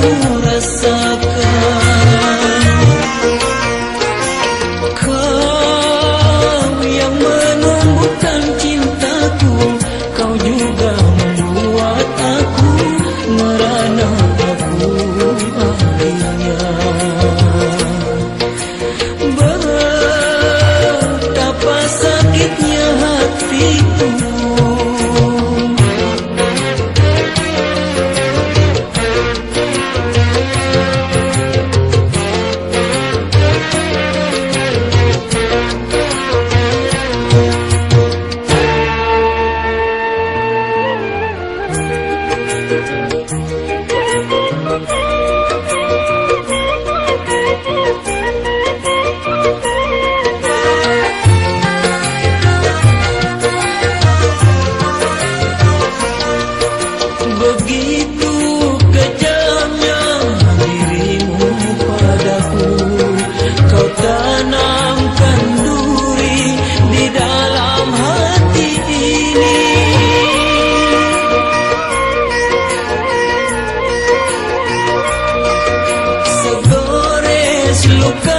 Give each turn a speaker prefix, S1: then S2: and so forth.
S1: The rasa. Thank you. look up.